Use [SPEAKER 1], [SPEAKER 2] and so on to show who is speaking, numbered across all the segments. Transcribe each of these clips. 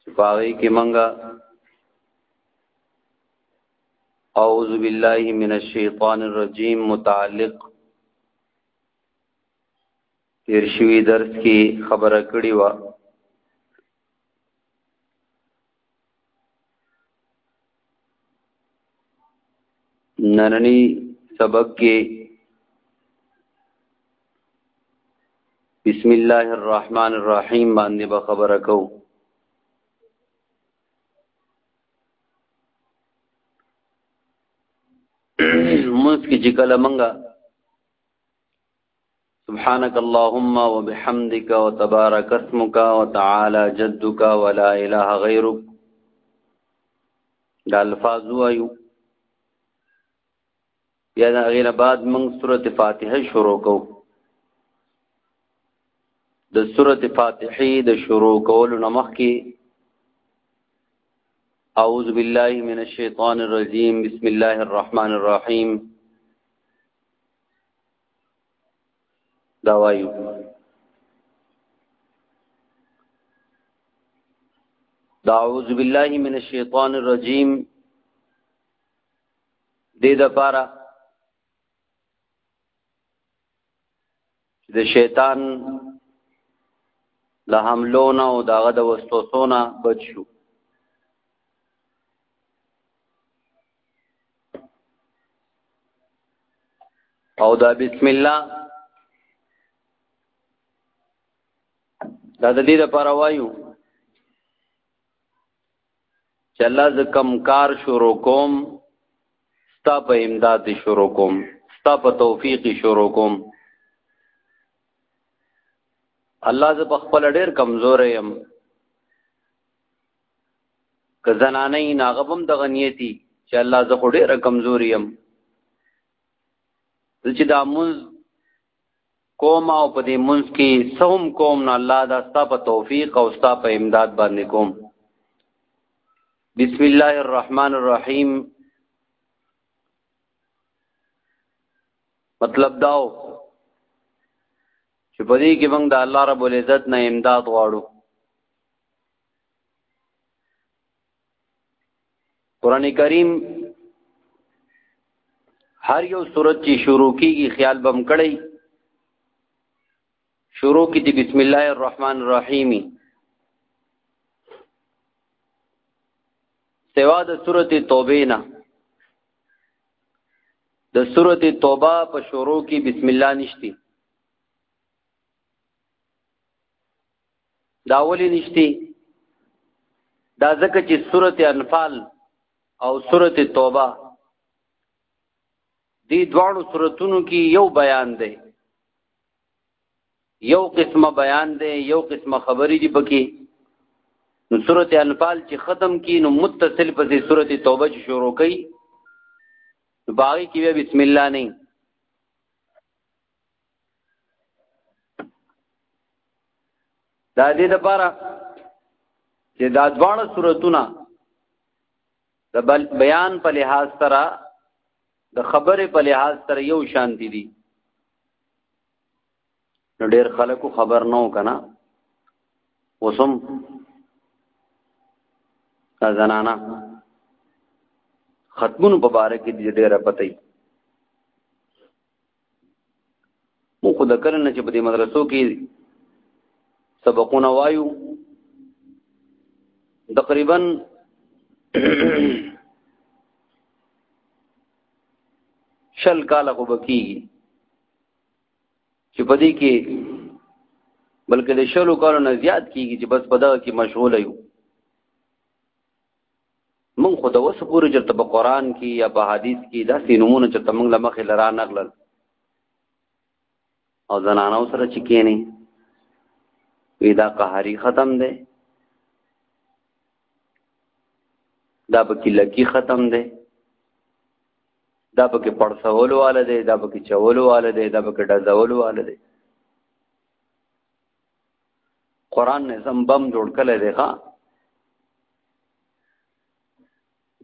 [SPEAKER 1] چې باغې کې منګه اعوذ بالله من الشیطان الرجیم متعلق تیر شوی درس کې خبره کړې و نننی سبق کې بسم الله الرحمن الرحیم باندې به خبره کوو مونږ کې چې کله مونږه سبحانك اللهم وبحمدك وتبارك اسمك وتعالى جدك ولا اله غيرك دا الفاظ وایو بیا دا غیر بعد موږ سورته فاتحه شروع کو د سورته فاتحه د شروع کولو نمخ کې اعوذ بالله من الشیطان الرجیم بسم الله الرحمن الرحیم دا وایو دا اعوذ بالله من الشیطان الرجیم دې د پاره د شیطان د حملونه او دغه د وسوسونه بچو او دا بسم الله دا د دې لپاره وایو چې الله ز کم کار شروع کوم ستا په امداد شروع کوم ستا په توفیق شروع کوم الله ز په خپل ډېر کمزور یم که زنانه یې ناغه بم د غنیتی چې الله زه خو ډېره کمزوري یم زه چې دا مونځ کوم او په دې مونځ کې سوم کوم نو الله دا ستا په توفیق او ستا په امداد باندې کوم بسم الله الرحمن الرحیم مطلب داو چې په دې کې موږ د الله رب العزت نه امداد غواړو قران کریم هر یو صورت چې شروع کیږي خیال بم کړی شروع کی دی بسم الله الرحمن الرحیم سوا د سورته توبه نه د سورته توبه په شروع کی بسم الله نشتی دا ولې نشتی دا ځکه چې سورته انفال او سورته توبه دې دواړو سوراتونو کې یو بیان دی یو قسمه بیان دی یو قسمه خبرې دي پکې نو سورته انفال چې ختم کی نو متصل په دې سورته توبه چې شروع کړي باغی کې بسم الله نه دا دې د پاره چې دا دواړه صورتونه د بیان په لحاظ سره د خبرې په لحاظ سره یو شان دي دي نو ډېر خلکو خبر نه وکنه وسم زنانا ختمونو په باره کې ډېره پته مو خو د کله نه چې په دې مدرسو کې سبقونه وایو تقریبا شل کال خو بکیږي چې پدې کې بلکې د شلو کالو نه زیات کیږي چې بس پدا کې مشغول یو مونږ خو د اوس پورې چې په قران کې یا په حدیث کې دا سینمونه چې تمنګ لمخې لرا نغلل او زنانو سره چې کېنی وی دا قهاری ختم دی دا پکې لکی ختم دی دا پکې پړسول واله دی دا پکې چول واله دی دا پکې ډزول واله دی قران نظم بم جوړ کړي دی ښا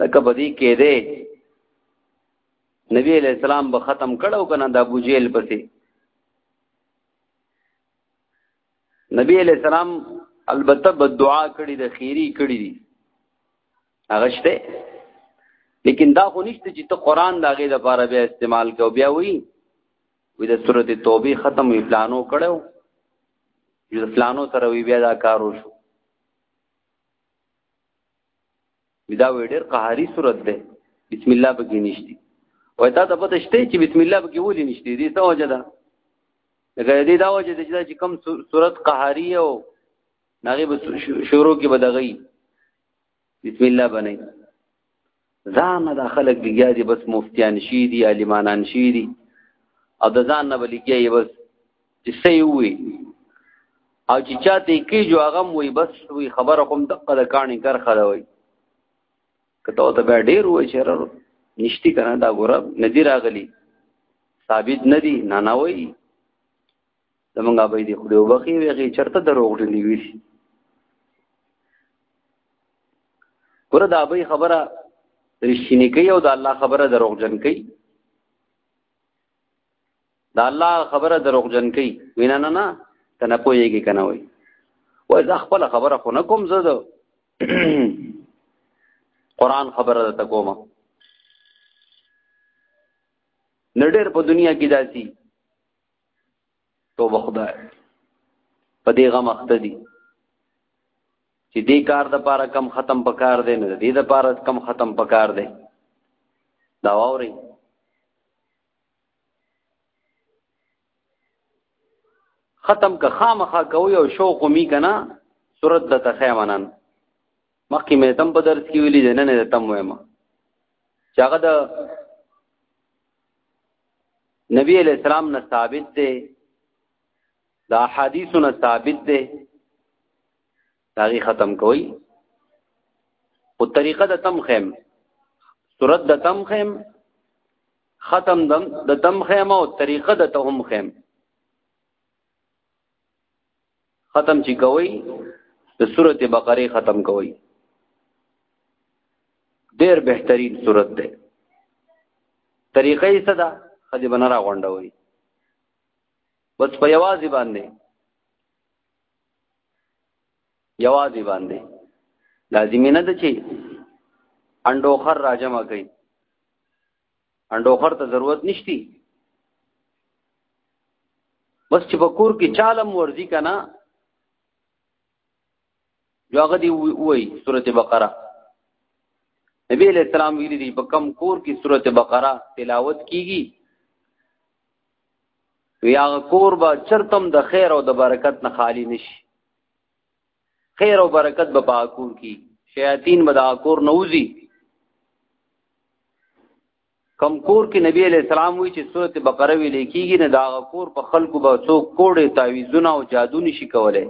[SPEAKER 1] لکه بدی کې دی نبی علیہ السلام به ختم کړو کنه د ابو جیل پسې نبی علیہ السلام البته بد دعا کړي د خیری کړي دي هغه شته لیکن دا خو نشته چې ته قران داغه د لپاره بیا استعمال کو بیا وی وې د سورته توبه ختم وی پلانو کړو یو پلانو سره وی بیا دا کار وشو دا وی ډېر قهاري صورت ده بسم الله بګی نشتی وای تا ته پته شته چې بسم الله بګی ولې نشتی دې څه وجه ده لکه دې دا وجه ده چې کم صورت قهاري او نغیب شروع کې بدغی بسم الله بنئ ځان نه د خلک لګیا دي بس مفتیان شي دي عالمانان شي دي او د ځان نه بلګیا یې بس چې سې وي او چې چاته کې جو هغه وي بس وي خبره کوم دقه د کاني کر خره وي کته ته به ډیر وای چیرې نشتی کنه دا ګور ندی راغلی ثابت ندی نه نه وای زمونږ به دې خو دې وبخي ویږي چرته دروغ دې وی شي ګوره دا به خبره رښتینی کوي او د الله خبره دروغ جن کوي دا الله خبره دروغ جن کوي وینا نه نه تنه پويږي کنه وای وای زه خپل خبره خو نه کوم زه د قران خبره ده کوم نړیر په دنیا کې داسي تو بخدای په دې غم اخته دي چې دې کار د پاره کم ختم پکار دی نه دې د پاره کم ختم پکار دی دا ووري ختم که خامخا کوي او شوق می کنه صورت د تخیمنن مخکې مې تم په درس کې ویلي دی نه نه تم وایم چې هغه د نبی علیہ السلام نه ثابت دی دا حدیثو نه ثابت دی داغي ختم کوي او طریقه د تم خیم صورت د تم خیم ختم دم د تم خیم او طریقه د تهم خیم ختم چې کوي د سورته بقره ختم کوي ډېر بهترین صورت ده طریقې څه ده خدي بنرا غونډوي بس په یوازې باندې یوازې باندې لازمي نه ده چې انډو خر راجمه کوي انډوخر ته ضرورت نشتی بس چې په کور کې چالم ورزي کنه جو هغه دی وای سورته بقره نبی علیہ السلام ویلي دی په کم کور کې سورته بقره تلاوت کیږي یا کور به چرتم د خیر او د برکت نه خالی نشي خیر او برکت به پاکور کی شیاطین به د کور نوځي کم کور کې نبی علیہ السلام وی چې سورته بقره وی لیکيږي نه دا کور په خلکو به څوک کوړې تعویذونه او جادو نشي کولای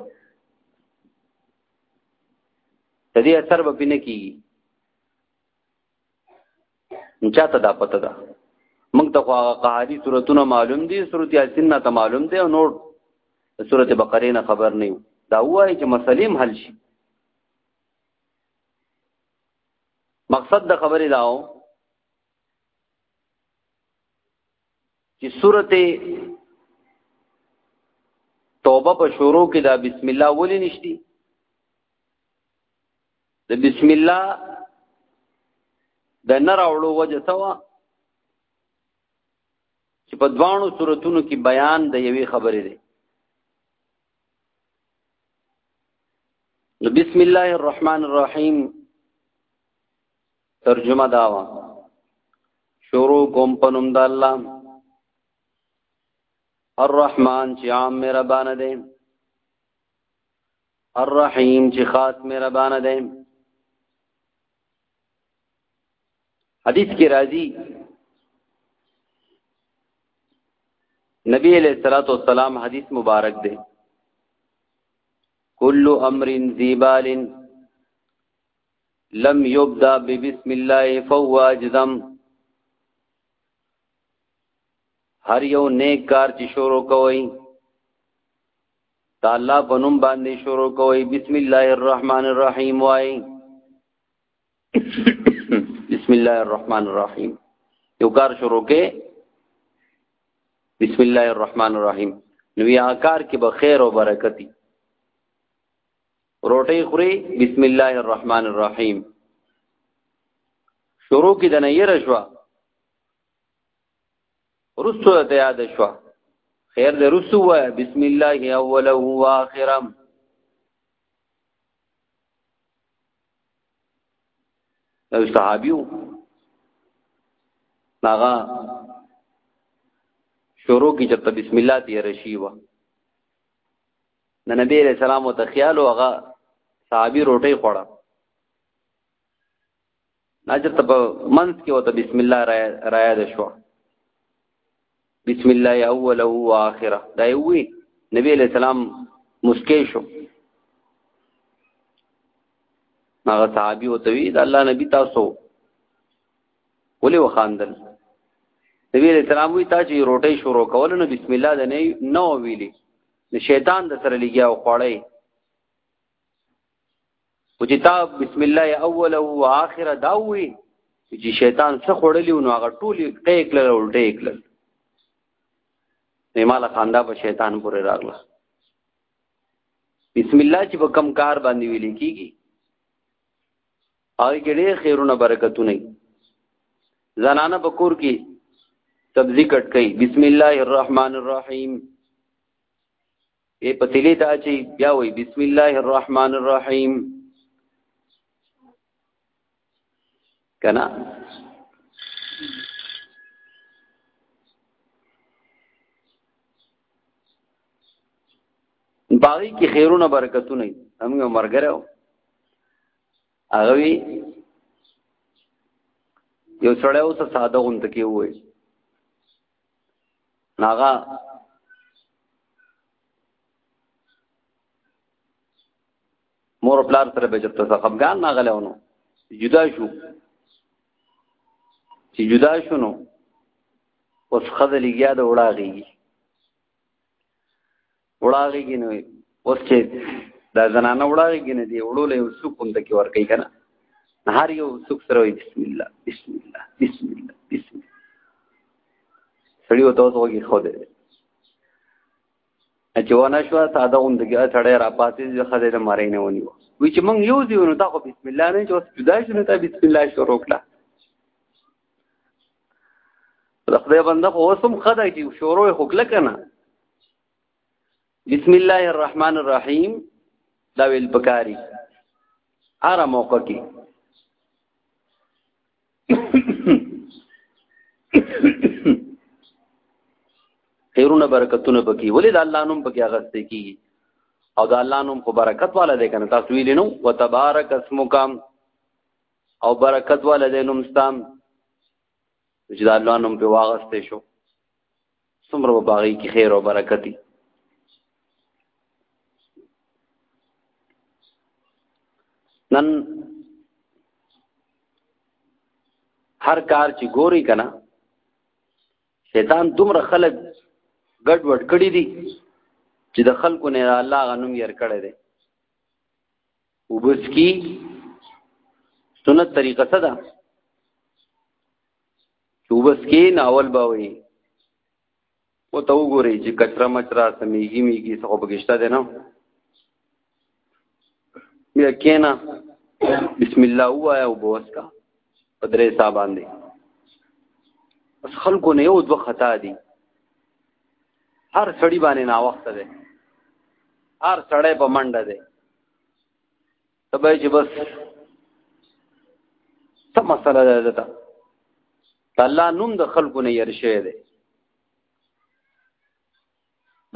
[SPEAKER 1] تدې اثر به پینې کیږي چاته دا پته ده موږ ته خو هغه قهاري صورتونه معلوم دي صورت یاسین نه ته معلوم دي او نور صورت بقره نه خبر نه یو دا وایي چې مسلیم حل شي مقصد د خبرې داو چې صورت توبه په شروع کې دا بسم الله ولې نشتی د بسم الله د نه راوړو وجه څه وه چې په دواړو صورتونو کې بیان د یوې خبرې دی نو بسم الله الرحمن الرحیم ترجمه داوا شروع کوم پنوم د الله الرحمن چې عام مهربان دی الرحیم چې خاص مهربان دی حدیث کې راځي نبی علیہ الصلوۃ والسلام حدیث مبارک دی کل امر ذیبال لم یبدا بسم الله فهو اجزم هر یو نیک کار چې شروع کوئ دا الله په نوم باندې شروع کوي بسم الله الرحمن الرحیم وای بسم الله الرحمن الرحیم یو کار شروع کې بسم الله الرحمن الرحیم نو یا کار کې به خیر او برکتی روټي خوري بسم الله الرحمن الرحیم شروع کې د نه یره شوه رستو ته یاد شو خیر دې رستو وای بسم الله اوله واخره یو صحابیو ناغا شروع کی چرته بسم الله تی رشی و د نبی علیہ السلام ته خیال او هغه صحابي روټي خوړه ناجر ته په منځ کې وته بسم الله را یاد شو بسم الله اوله او اخره دا وی نبی علیہ السلام مسکی شو هغه صحابي وته وی دا الله نبی تاسو ولې وخاندل نبی علیہ السلام وی تا چې روټي شروع کول نو بسم الله د نه نو ویلي شیطان د سره لګیا او خوړی او چې تا بسم الله اوله او اخره دا وی چې شیطان څه خړلې نو هغه ټول ټیک لړ او ټیک لړ نه مال خاندا په شیطان پورې راغله بسم الله چې په کم کار باندې ویل کیږي هغه کې ډېر خیرونه برکتونه زنانه په کور کې سبزی کټ کړي بسم الله الرحمن الرحیم ای په تلی ته اچي بیا وای بسم الله الرحمن الرحیم کنا باغی کې خیرونه برکتونه همغه مرګره هغه وی یو سړی اوس ساده غونډه کې وای ناغا مور پلار سره به چرته خفګان ناغله ونو جدا شو چې جدا شو نو اوس خدای لګیا د وړاږي وړاغي کې نو اوس چې دا زنانه وړاغي کې نه دی وړو له سوق هم تکي ور کوي کنه هر یو سوق سره وي بسم الله بسم الله بسم الله بسم الله سړی وته اوس وګي خو دې چې ونه شو ساده هم دغه سړی را پاتې چې خدای دې مارې نه ونی و وی چې مونږ یو دیو نو تا خو بسم الله نه چې اوس جدا شو نو تا بسم الله شروع کړه د خدای بنده خو اوس هم ښه دی چې شروع یې خو کله که نه بسم الله الرحمن الرحیم دا ویل پکاري هره موقع کې خیرونه برکتونه پکې ولې د الله نوم پکې اغستې کیږي او د الله نوم خو برکت والا دی کنه تاسو ویلی نو وتبارک اسمک او برکت والا دی نوم ستام چې د الله نوم په واغسته شو څومره په باغی کې خیر او برکت دی نن هر کار چې ګوري کنه شیطان دومره خلک ګډ وډ کړی دي چې د خلکو نه الله غنوم ير کړی دی وبسکی سنت طریقه څه ده چې وبسکی ناول به وي او ته وګورئ چې کچرا مچرا سمیږي میږي څه خو بګشته ده نه بیا کینا بسم الله وایا او بوس کا پدرې صاحب باندې بس خلکو نه یو دوه خطا دي هر سړی باندې نا وخت ده هر سړی په منډه ده تبای چې بس څه مسله ده دته الله نوم د خلکو نه ير شوی دی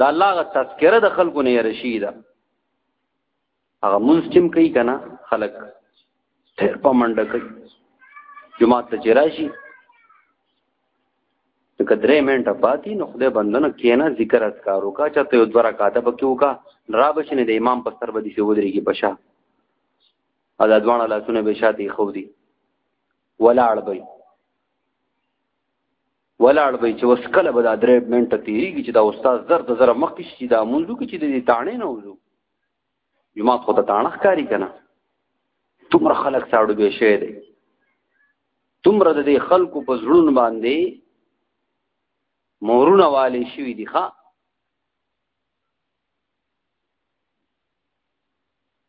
[SPEAKER 1] دا الله غ تذکره د خلکو نه ير شي دا هغه منستم کوي کنه خلک ډېر په منډه کوي جمعه ته چې راشي که درې منټه پاتې نو خدای بندنه کېنه ذکر اذکار وکا چاته یو دوه رکعاته پکې وکا را به شنه د امام په سر باندې سی ودرېږي په شا او دا دوانه لاسونه به شاته خو دي ولاړ به ولاړ به چې وس کله به دا درې منټه تیریږي چې دا استاد زر د زر مخ کې چې دا منځو کې چې د تانې نه وځو جماعت خو ته تاڼه ښکاری کنه تمره خلک ساړو به شي دی تمره د دې خلکو په زړونو باندې مورونه والي شوی دی ښا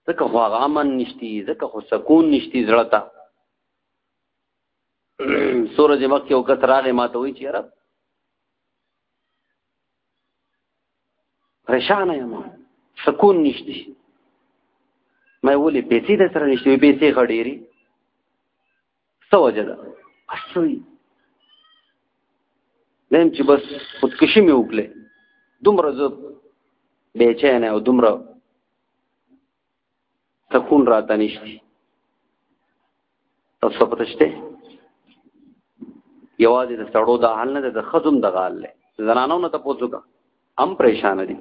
[SPEAKER 1] ځکه خو هغه امن نشتی ځکه خو سکون نشتی زړه ته سورج مخ یو کس راغې ما ته وی چې رب پریشان یم سکون نشته مې ولې پیسې د سره نشته پیسې غډېری څه وجه ده اصلي دیم چې بس خودکشي مې وکړه دومره زه بې چینه او دومره سکون راته نشتی تاسو پته شته یوازې د سړو د حال نه د خزم د غال له زنانو نه تاسو کا هم پریشان دي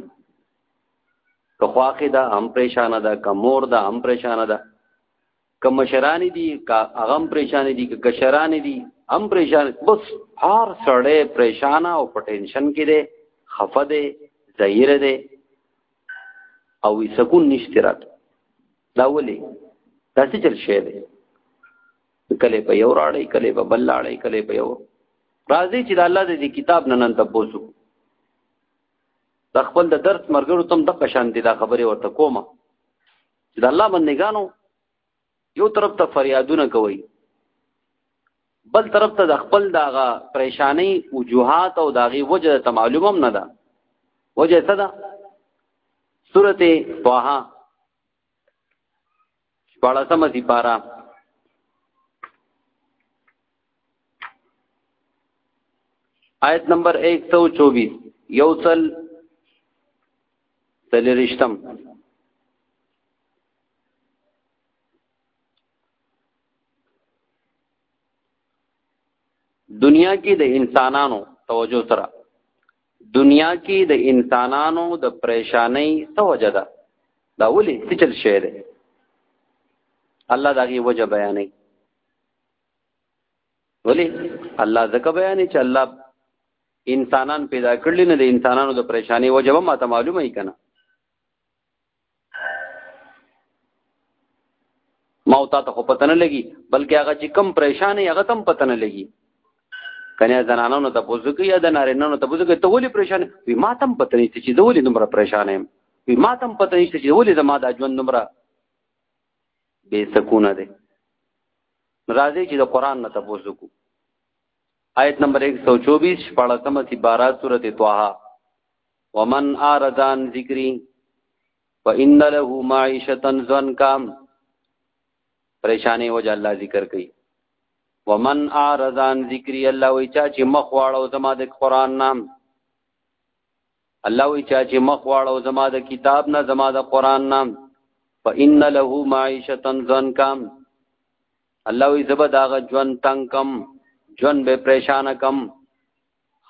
[SPEAKER 1] که خواخې دا هم پریشان ده که مور دا هم پریشان ده که مشران دي که هغه هم پریشان دي که کشران دي هم پریشان بس هر سړی پریشان او په ټینشن کې دی خفه دی زهیر دی او وی سکون نشته رات دا ولې دا څه چل شي دی کله په یو راړی کله په بل راړی کله په یو راځي چې د الله د کتاب نه نن تاسو د خپل د درس مرګرو تم د قشان دي دا خبره ورته کومه چې د الله بندگانو یو طرف ته فریادونه کوي بل طرف ته د خپل داغه پریشانی وجوهات او داغه وجه ته معلومم نه ده وجه څه ده سورته طه شپاړسمه سي پارا آیت نمبر 124 یوصل تلرشتم دنیا کې د انسانانو توجه سره دنیا کې د انسانانو د پریشانۍ توجه ده دا ولې څه چل شي ده الله دغه وجه بیانې ولې الله ځکه بیانې چې الله انسانان پیدا کړل نه د انسانانو د پریشانې وجه به ماته معلومه ای کنه ما او تا ته خو پته نه لګي بلکې هغه چې کم پریشان هغه تم پته نه لګي کنه زنانو نو تاسو کې یا د نارینه نو تاسو کې ته ولې پریشان وي ما تم پته نه چې زه ولې دومره پریشان یم وي ما تم پته نه چې ولې زما د ژوند دومره بے سکونه ده راځي چې د قران نه تاسو کو آیت نمبر 124 14مه سپارا سورته طه ومن آردان ذکری فإن له معیشتا زنکا پریشانې وجه الله ذکر کوي ومن آردان ذکری الله وی چا چې مخ واړو زما د قران نام الله وی چا چې مخ واړو زما د کتاب نه زما د قران نام فإن له معیشتا زنکا الله وی زبداغه ژوند تنگ کم ژوند به پریشان کم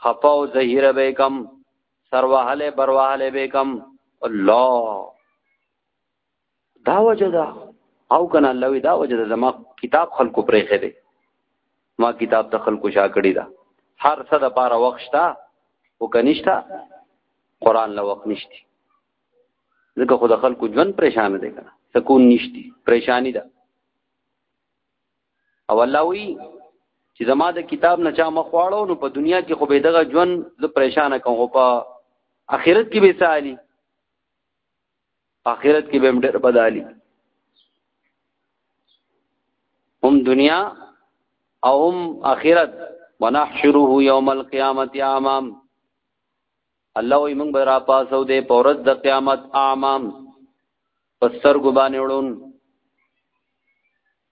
[SPEAKER 1] خپه او زهیره به کم سروهله بروهله به کم الله دا وجدا او کنه الله وی دا وجدا زما کتاب خلکو پرې خېده ما کتاب ته خلکو شا کړی دا هر څه د پاره وخت شته او کنيشته قران له وخت نشتی ځکه خو د خلکو ژوند پریشان دی کنه سکون نشتی پریشانی ده او الله وی چې زما د کتاب نه چا مخ واړو نو په دنیا کې خو به دغه ژوند زه پریشان کوم په اخرت کې به سالي اخرت کې به ډېر بدالي هم دنیا او هم اخرت ونحشره یوم القیامت اعمام الله وي موږ به را پاسو دې پورز د قیامت اعمام پستر ګبانې وړون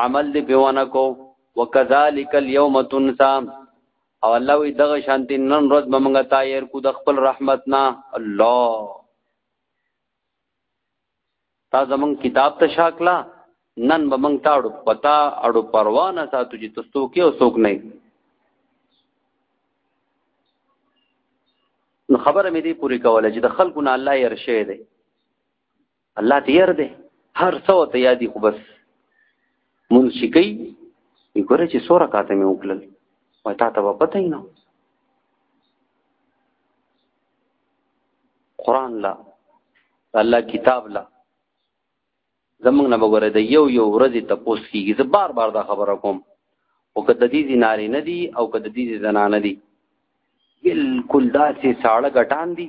[SPEAKER 1] عمل دی پیونه کو وکذالک اليوم تنسا او الله وی دغه شانتی نن ورځ به موږ تایر کو د خپل رحمت نه الله تا زمون کتاب ته شاکلا نن به موږ تاړو پتا اړو پروا نه ساتو چې تاسو کې او څوک نه نو خبره مې دې پوری کوله چې د خلکو نه الله ير شي دی الله ته ير دی هر څه ته یادی خو بس مونږ شي کوي وګوره چې سوره کاته مې وکړل وای تا ته پته نه قران لا الله کتاب لا زمونږ نه وګوره د یو یو ورځې ته پوس کیږي زه بار بار دا خبره کوم او که د دې زناري نه دي او که د دې زنانه دي بالکل داسې ساړه غټان دي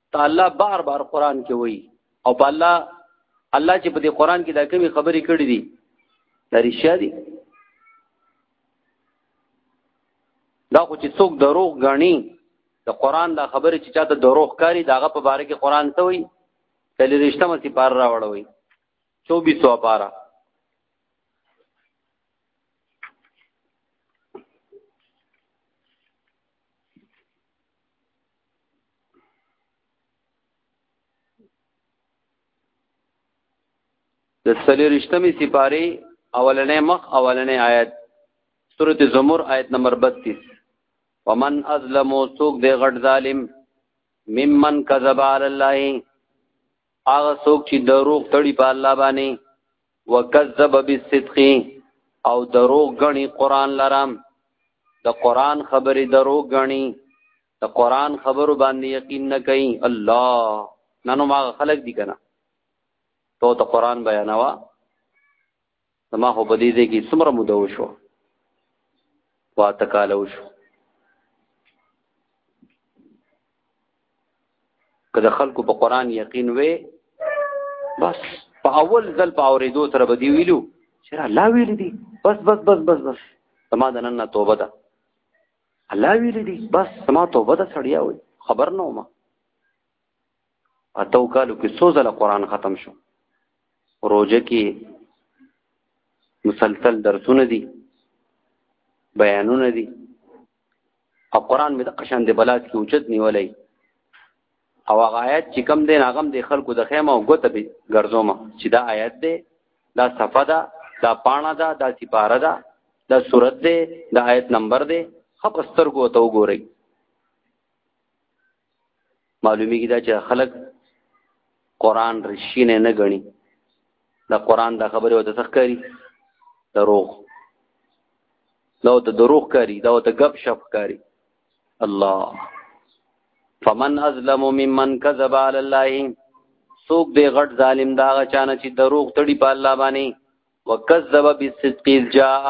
[SPEAKER 1] ته الله بار بار قران کې وای او په الله الله چې په دې قران کې دا کومې خبرې کړې دي دا رښتیا دي دا خو چې څوک دروغ غني د قران دا خبره چې چاته دروغ کاری داغه په باره کې قران ته وي تل رښتما سي پار راوړوي 2400 پارا د سلیرشتمی سپاری اولنې مخ اولنې آیت سورت زمر آیت نمبر 32 ومن ازلم سوق دی غټ ظالم ممن کذب علی الله هغه سوق چې دروغ تړي په الله باندې وکذب بالصدق او دروغ غني قران لرام د قران خبرې دروغ غني د قران خبرو باندې یقین نه کوي الله ننو ما خلق دي کنه تو ته قران بیانوا زما خو په دې ځای کې څومره مده وشو واته کال وشو که د خلکو په قران یقین وې بس په اول ځل په اوریدو سره به دی ویلو چې الله ویل دي بس بس بس بس بس زما د نن توبه ده الله ویلی دی بس سما توبه ده سړیا وي خبر نه ومه اتو کالو کې څو ځله قران ختم شو روزه کې مسلسل درسونه دي بیانونه دي او قران مې د قشان دی بلاد کې اوچت نیولای او هغه آیت چې کم دی هغه د خلکو د خیمه او ګوته به ګرځوم چې دا آیت دی دا صفه ده دا پاڼه ده دا سپاره ده دا صورت دی دا آیت نمبر دی خپ سترګو ته وګورئ معلومیږي دا چې خلک قران رښینه نه غني دا قران دا خبره وته تخکاری دروغ دا وته دروغ کاری دا وته غب شپ کاری الله فمن ازلم ممن كذب على الله سوق دې غټ ظالم دا چانه چې دروغ تړي په الله باندې وکذب بالصدق جاء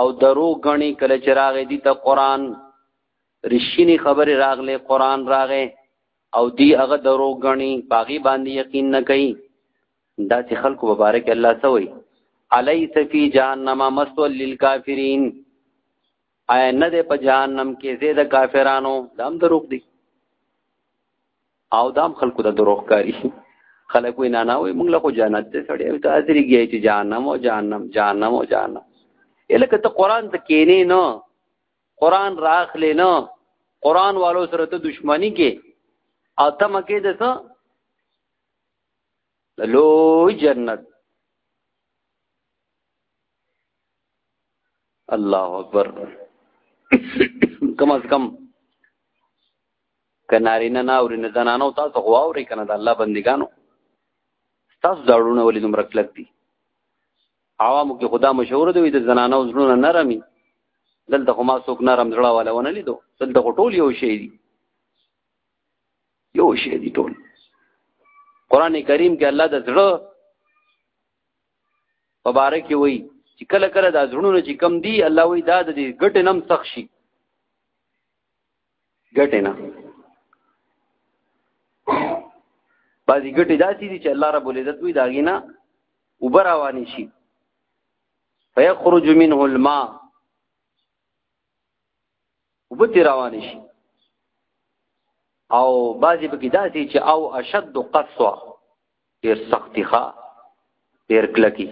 [SPEAKER 1] او درو غني کله چراغ دي ته قران رشینی خبره راغله قران راغې او دی هغه درو غني باغی باندې یقین نه کوي دا چې خلکو مبارک الله سوي الیس فی جهنم مسول للکافرین آیا نه ده په جهنم کې زید کافرانو دام دروغ دي او دام خلکو د دروغ کاری خلکو نه نه وي موږ له خو جنت ته سړی او ته حاضر کیږي چې جهنم او جهنم جهنم او جهنم الکه ته قران ته کینې نه قران راخلې نه قران والو سره ته دښمنی کې او ته مکه د څه لو جنت الله اکبر کم از کم کنارینه نه اوري نه زنانو تاسو خو اوري کنه د الله بندګانو تاسو داړونه ولې دومره کلک دي عوامو کې خدا مشهور دی د زنانو زړونه نرمي دلته خو ما څوک نرم زړه والا ونه لیدو دلته خو ټول یو شی دي یو شی دي ټول قران کریم کې الله د زړه په باره کې وایي چې کله کله دا زړونه چې کم دي الله وایي دا د ګټې نم سخ شي ګټې نه بعضې ګټې داسې دي چې الله رب العزت وایي د هغې نه اوبه روانې شي فیخرج منه الماء اوبه ترې روانې شي او بعضې پکې داسې چې او اشد قصوه ډیر سختی ښا ډیر کلکی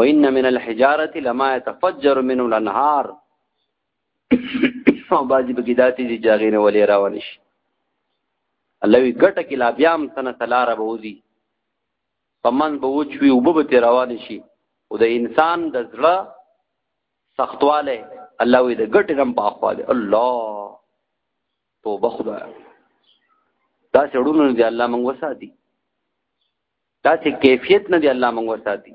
[SPEAKER 1] وان من الحجاره لما يتفجر منه الانهار او بعضی بګی داتې چې جاغې نه ولې راوړل شي الله وی ګټه کې لا بیا هم سنه تلاره به وځي پمن به وچوي او به تیر روان شي او د انسان د زړه سختواله الله وی د ګټه رم په اخواله الله توبه خدا دا سړونو دی الله مونږ وساتي دا چې کیفیت نه دی الله مونږ وساتي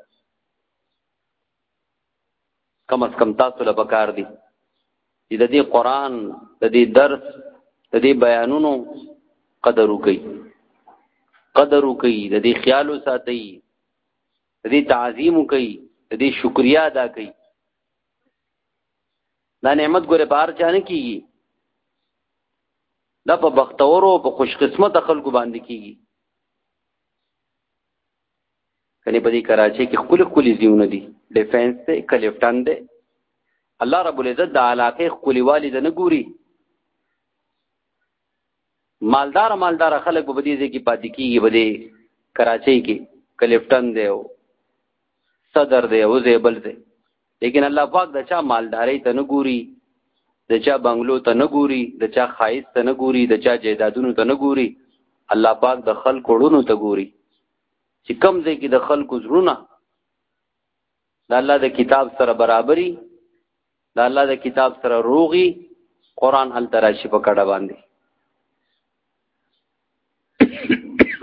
[SPEAKER 1] کم از کم تاسو له پکار دي چې د دې قران د دې درس د دې بیانونو قدر وکړي قدر وکړي د دې خیال وساتي د دې تعظیم وکړي د دې شکریا ادا کړي دا نعمت ګوره بار چانه کیږي دا په بختور او په خوش قسمت خلکو باندې کیږي کني په دې کراچۍ کې خپل خپل زیونه دي ډیفنس ته کلیفټن ده الله رب العزت د علاقه خپلوالي د نه ګوري مالدار مالدار خلک په دې ځای کې پاتې کیږي په دې کراچۍ کې کلیفټن دی او صدر دی او زیبل دی لیکن الله پاک د چا مالداري ته نه ګوري د چا بنگلو ته نه ګوري د چا خایس ته نه ګوري د چا جیدادونو ته نه ګوري الله پاک د خلکو ړونو ته ګوري چې کم ځای کې د خلکو زړونه د الله د کتاب سره برابرۍ د الله د کتاب سره روغي قران هل تراشی په کډه باندې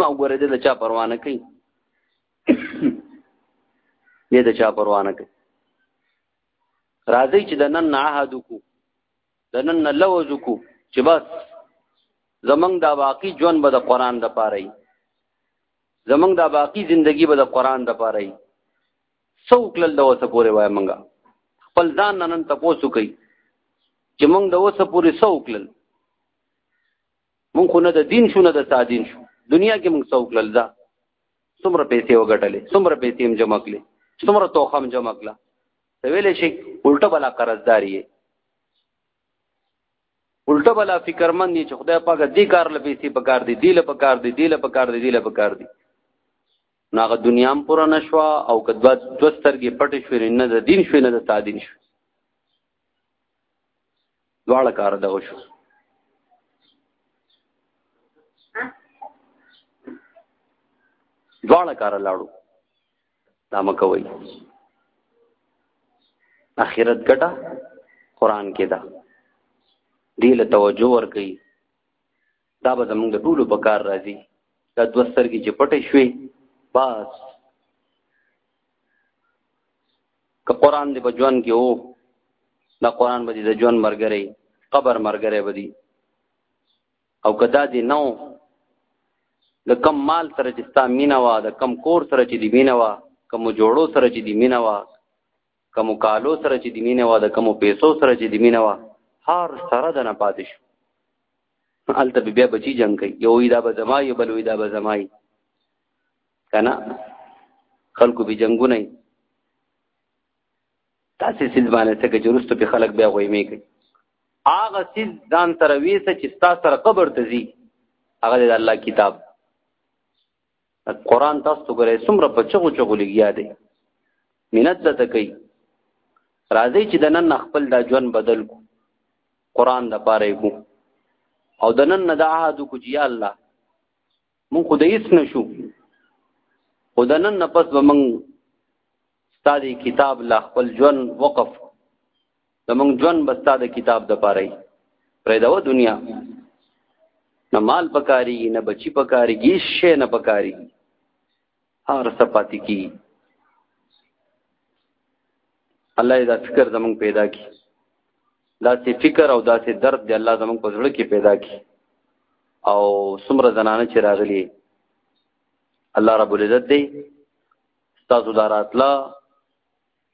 [SPEAKER 1] او ګوره دې د چا پروا نه کوي دې د چا پروا نه کوي راځي چې د نن عهد کو د نن لوز کو چې بس زمنګ دا باقی ژوند به د قران د پاره وي زمنګ دا باقی زندگی به د قران د پاره وي څو کلل د اوسه پورې وای منګه خپل ځان نن تاسو کوي چې موږ د اوسه پورې څو کلل موږ خو نه د دین شو نه د سادین شو دنیا کې موږ څو کلل دا څومره پیسې وګټلې څومره پیسې هم جمع کړې څومره توخه هم جمع کړه ته ویلې شي الټه بلا قرضداري الټه بلا فکرمن دي چې خدای پاک دې کار لپاره پیسې پکار دي دی لپاره پکار دي دی لپاره پکار دي دی لپاره پکار دي نو هغه دنیا هم پوره نشوا او کدوا دوسترګې پټې شوې نه د دین شوې نه د تعدین شوې دواړه کار دغه شو دواړه کار لاړو دا مکوي اخرت ګټه قران کې ده دې له توجه ور کوي دا به زمونږ د ټولو په کار راځي دا دوه سترګې چې پټې شوې بس که قرآن دې په ژوند کې وو دا قرآن به دې د ژوند مرګرې قبر مرګرې به دي او که دا دې نه و د کم مال سره چې ستا مینه وه د کم کور سره چې دې مینه وه کم جوړو سره چې دې مینه وه کم کالو سره چې دې مینه وه د کم پیسو سره چې دې مینه وه هر سره د نه پاتې شو الته بیا بچی جنگ کوي یو دا به زما یو بل دا به زما کنا خلکو به جنگونه تاسو سید باندې څه کې جرست په خلک بیا غوي می کوي هغه سید ځان تر ویسه چې تاسو سره قبر ته ځي هغه د الله کتاب قران تاسو ته ګورئ څومره په چغو چغو لګیا دی مینت د تکي راځي چې د نن خپل دا ژوند بدل کو قران د پاره کو او د نن د عهد کو چې یا الله مون خو د هیڅ نشو خو د نن نه پس به مون ستاسو کتاب لا خپل ژوند وقف زمونږ ژوند بستا د کتاب د پاره یې پرېدوه دنیا نه مال پکاري نه بچی پکاري هیڅ شی نه پکاري هر څه پاتې کی الله دا فکر زمونږ پیدا کی دا سي فکر او دا سي درد دی الله زمونږ په زړه کې پیدا کی او څومره زنانه چې راغلي الله رب العزت دی تاسو دا راتله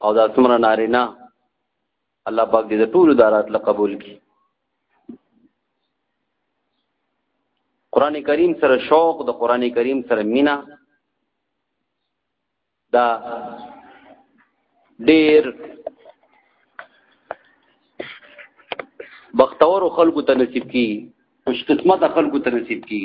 [SPEAKER 1] او دا څومره نارینه الله پاک دې د ټولو دارات له قبول کړي قران کریم سره شوق د قران کریم سره مینا دا ډیر بختور خلکو ته نصیب کی خوش قسمت خلکو ته نصیب کی